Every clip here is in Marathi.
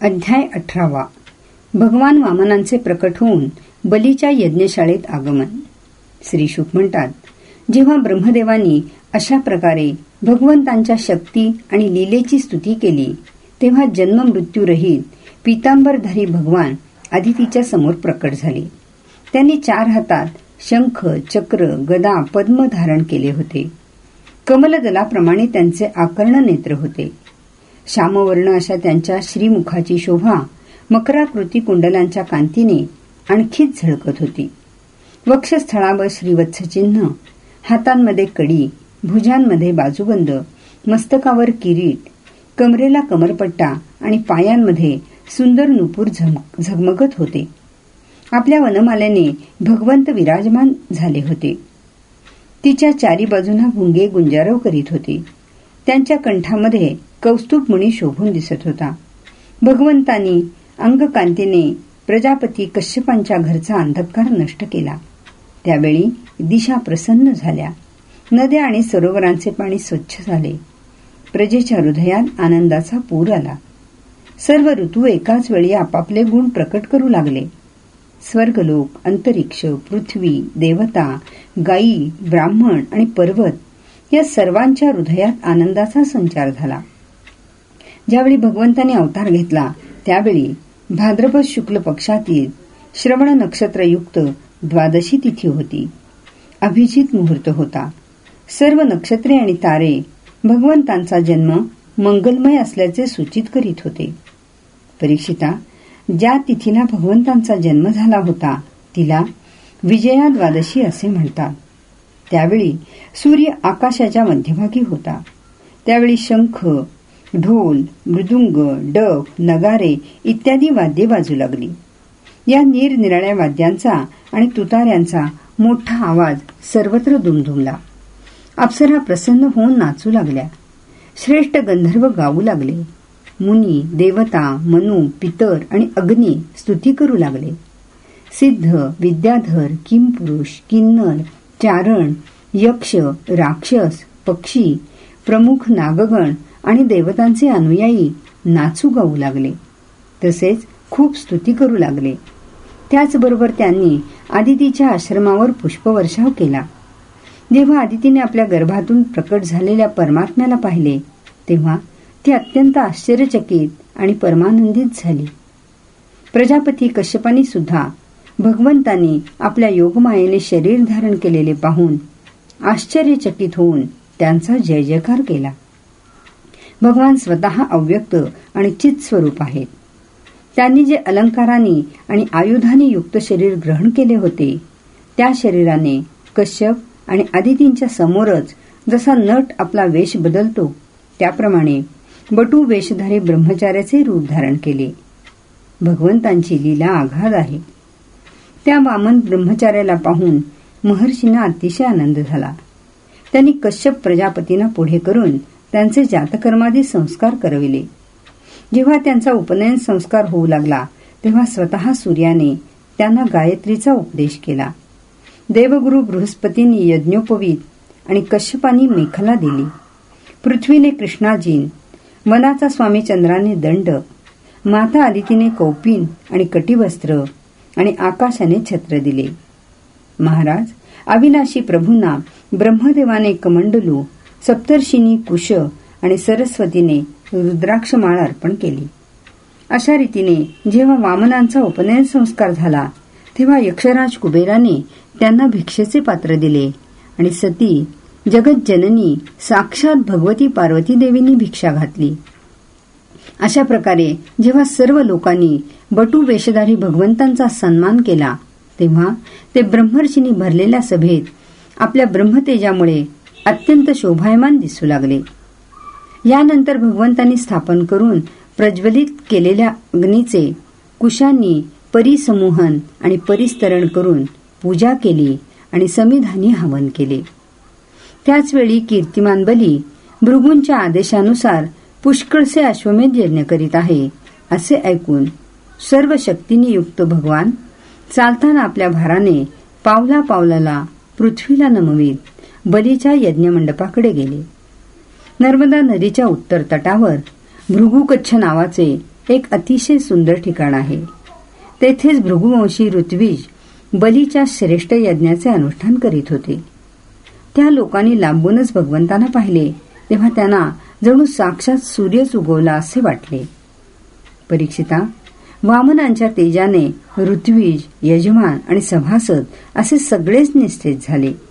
अध्याय अठरावा. भगवान वामनांचे प्रकट होऊन बलीच्या यज्ञशाळेत आगमन. श्री शुक म्हणतात जेव्हा ब्रह्मदेवांनी अशा प्रकारे भगवंतांच्या शक्ती आणि लीलेची स्तुती केली तेव्हा जन्ममृत्यूरहित पितांबरधारी भगवान आदितीच्या समोर प्रकट झाले. त्यांनी चार हातात शंख चक्र गदा पद्म धारण केले होते. कमलदलाप्रमाणे त्यांचे आकर्ण नेत्र होते. श्यामवर्ण अशा त्यांच्या श्रीमुखाची शोभा मकराकृती कुंडलांच्या कांतीने आणखीच झळकत होती. वक्षस्थळावर श्रीवत्स चिन्ह हातांमध्ये कडी भुजांमध्ये बाजूबंद मस्तकावर किरीट कमरेला कमरपट्टा आणि पायांमध्ये सुंदर नुपूर झगमगत होते. आपल्या वनमाल्याने भगवंत विराजमान झाले होते. तिच्या चारी बाजूंना भुंगे गुंजारव करीत होते. त्यांच्या कंठामध्ये कौस्तुभ मुनी शोभून दिसत होता. भगवंतानी अंगकांतीने प्रजापती कश्यपांच्या घरचा अंधकार नष्ट केला. त्यावेळी दिशा प्रसन्न झाल्या. नद्या आणि सरोवरांचे पाणी स्वच्छ झाले. प्रजेच्या हृदयात आनंदाचा पूर आला. सर्व ऋतू एकाच वेळी आपापले गुण प्रकट करू लागले. स्वर्गलोक अंतरिक्ष पृथ्वी देवता गायी ब्राह्मण आणि पर्वत या सर्वांच्या हृदयात आनंदाचा संचार झाला. ज्यावेळी भगवंताने अवतार घेतला त्यावेळी भाद्रपद शुक्ल पक्षातील श्रवण नक्षत्रयुक्त द्वादशी तिथी होती. अभिजित मुहूर्त होता. सर्व नक्षत्रे आणि तारे भगवंतांचा जन्म मंगलमय असल्याचे सूचित करीत होते. परीक्षिता ज्या तिथीला भगवंतांचा जन्म झाला होता तिला विजया द्वादशी असे म्हणतात. त्यावेळी सूर्य आकाशाच्या मध्यभागी होता. त्यावेळी शंख ढोल मृदुंग डफ नगारे इत्यादी वाद्ये वाजू लागली. या निरनिराळ्या वाद्यांचा आणि तुतार्यांचा मोठा आवाज सर्वत्र दुमधुमला अप्सरा प्रसन्न होऊन नाचू लागल्या. श्रेष्ठ गंधर्व गाऊ लागले. मुनी देवता मनु पितर आणि अग्नी स्तुती करू लागले. सिद्ध विद्याधर किमपुरुष किन्नर चारण यक्ष राक्षस पक्षी प्रमुख नागगण आणि देवतांचे अनुयायी नाचू गाऊ लागले. तसेच खूप स्तुती करू लागले. त्याचबरोबर त्यांनी आदितीच्या आश्रमावर पुष्पवर्षाव केला. जेव्हा आदितीने आपल्या गर्भातून प्रकट झालेल्या परमात्म्याला पाहिले तेव्हा ती अत्यंत आश्चर्यचकित आणि परमानंदित झाली. प्रजापती कश्यपानी सुद्धा भगवंतांनी आपल्या योगमायेने शरीर धारण केलेले पाहून आश्चर्यचकित होऊन त्यांचा जय जयकार केला. भगवान स्वतः अव्यक्त आणि चित स्वरूप आहेत. त्यांनी जे अलंकारांनी आणि आयुधांनी युक्त शरीर ग्रहण केले होते त्या शरीराने कश्यप आणि आदितींच्या समोरच जसा नट आपला वेश बदलतो त्याप्रमाणे बटू वेशधारी ब्रह्मचार्याचे रूप धारण केले. भगवंतांची लीला आघाद आहे. त्या वामन ब्रह्मचार्याला पाहून महर्षींना अतिशय आनंद झाला. त्यांनी कश्यप प्रजापतींना पुढे करून त्यांचे जातकर्मादी संस्कार करविले. जेव्हा त्यांचा उपनयन संस्कार होऊ लागला तेव्हा स्वतः सूर्याने त्यांना गायत्रीचा उपदेश केला. देवगुरु बृहस्पतींनी यज्ञोपवीत आणि कश्यपानी मेखला दिली. पृथ्वीने कृष्णाजीन मनाचा स्वामी चंद्राने दंड माता आदितीने कौपिन आणि कटिवस्त्र आणि आकाशाने छत्र दिले. महाराज अविनाशी प्रभूंना ब्रह्मदेवाने कमंडलू सप्तर्षीनी कुश आणि सरस्वतीने रुद्राक्षमाळ अर्पण केली. अशा रीतीने जेव्हा वामनांचा उपनयन संस्कार झाला तेव्हा यक्षराज कुबेराने त्यांना भिक्षेचे पात्र दिले आणि सती जगज्जननी साक्षात भगवती पार्वती देवींनी भिक्षा घातली. अशा प्रकारे जेव्हा सर्व लोकांनी बटू वेशधारी भगवंतांचा सन्मान केला तेव्हा ते ब्रह्मर्षींनी भरलेल्या सभेत आपल्या ब्रह्मतेजामुळे अत्यंत शोभायमान दिसू लागले. यानंतर भगवंतांनी स्थापन करून प्रज्वलित केलेल्या अग्नीचे कुशांनी परिसमूहन आणि परिस्तरण करून पूजा केली आणि समिधानी हवन केले. त्याचवेळी कीर्तिमान बली भृगूंच्या आदेशानुसार पुष्कळसे अश्वमेध यज्ञ करीत आहे असे ऐकून सर्व शक्तींनी युक्त भगवान चालताना आपल्या भाराने पावला पावलाला पृथ्वीला नमवीत. बलीच्या यज्ञमंडपाकडे गेले. नर्मदा नदीच्या उत्तर तटावर भृगुकच्छ नावाचे एक अतिशय सुंदर ठिकाण आहे. तेथेच भृगुवंशी ऋत्विज बलीच्या श्रेष्ठ यज्ञाचे अनुष्ठान करीत होते. त्या लोकांनी लांबूनच भगवंतांना पाहिले तेव्हा त्यांना जणू साक्षात सूर्यच उगवला असे वाटले. परीक्षिता वामनांच्या तेजाने ऋत्विज यजमान आणि सभासद असे सगळेच निस्तेज झाले.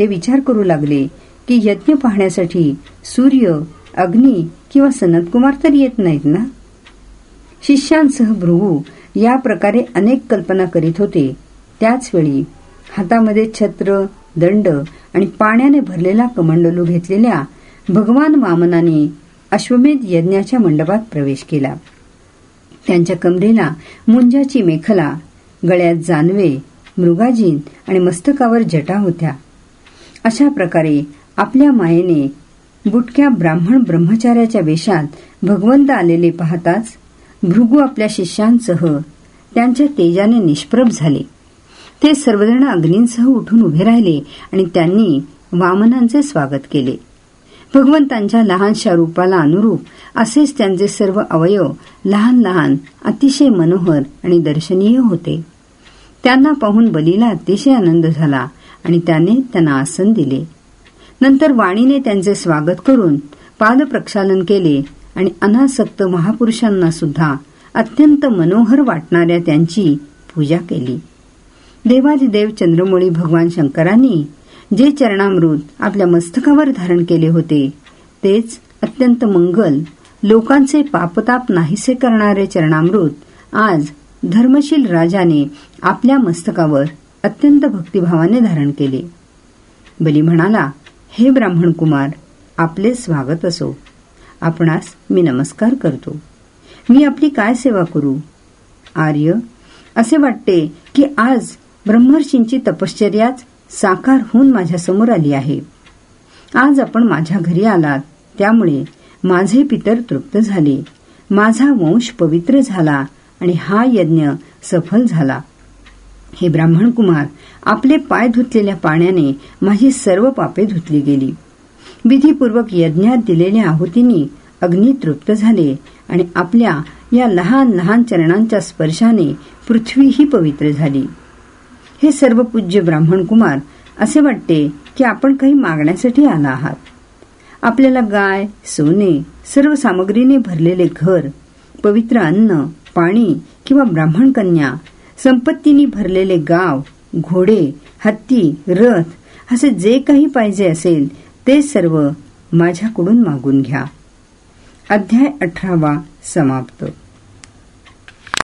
ते विचार करू लागले की यज्ञ पाहण्यासाठी सूर्य अग्नी किंवा सनतकुमार तर येत नाहीत ना? शिष्यांसह भृगू या प्रकारे अनेक कल्पना करीत होते. त्याचवेळी हातामध्ये छत्र दंड आणि पाण्याने भरलेला कमंडलू घेतलेल्या भगवान वामनाने अश्वमेध यज्ञाच्या मंडपात प्रवेश केला. त्यांच्या कमरेला मुंजाची मेखला गळ्यात जानवे मृगाजीन आणि मस्तकावर जटा होत्या. अशा प्रकारे आपल्या मायेने बुटक्या ब्राह्मण ब्रह्मचार्याच्या वेशात भगवंत आलेले पाहताच भृगू आपल्या शिष्यांसह त्यांच्या तेजाने निष्प्रभ झाले. ते सर्वजण अग्नींसह उठून उभे राहिले आणि त्यांनी वामनांचे स्वागत केले. भगवंतांच्या लहानशा रूपाला अनुरूप असेच त्यांचे सर्व अवयव लहान लहान अतिशय मनोहर आणि दर्शनीय होते. त्यांना पाहून बलीला अतिशय आनंद झाला आणि त्याने त्यांना आसन दिले. नंतर वाणीने त्यांचे स्वागत करून पादप्रक्षालन केले आणि अनासक्त महापुरुषांना सुद्धा अत्यंत मनोहर वाटणाऱ्या त्यांची पूजा केली. देवादिदेव चंद्रमौळी भगवान शंकरांनी जे चरणामृत आपल्या मस्तकावर धारण केले होते तेच अत्यंत मंगल लोकांचे पापताप नाहीसे करणारे चरणामृत आज धर्मशील राजाने आपल्या मस्तकावर अत्यंत भक्तिभावाने धारण केले. बली म्हणाला हे ब्राह्मण कुमार आपले स्वागत असो. आपणास मी नमस्कार करतो. मी आपली काय सेवा करू? आर्य असे वाटते की आज ब्रह्मर्षींची तपश्चर्याच साकार होऊन माझ्यासमोर आली आहे. आज आपण माझ्या घरी आलात त्यामुळे माझे पितर तृप्त झाले. माझा वंश पवित्र झाला आणि हा यज्ञ सफल झाला. हे ब्राह्मण कुमार आपले पाय धुतलेल्या पाण्याने माझी सर्व पापे धुतली गेली. विधीपूर्वक यज्ञात दिलेल्या आहुतींनी अग्नी तृप्त झाले आणि आपल्या या लहान लहान चरणांच्या स्पर्शाने पृथ्वीही पवित्र झाली. हे सर्व पूज्य ब्राह्मण कुमार असे वाटते की आपण काही मागण्यासाठी आला आहात. आपल्याला गाय सोने सर्व सामग्रीने भरलेले घर पवित्र अन्न पाणी किंवा ब्राह्मण कन्या संपत्तीने भरलेले गाव घोडे हत्ती रथ असे जे काही पाहिजे असेल ते सर्व माझ्याकडून मागून घ्या. अध्याय अठरावा समाप्त.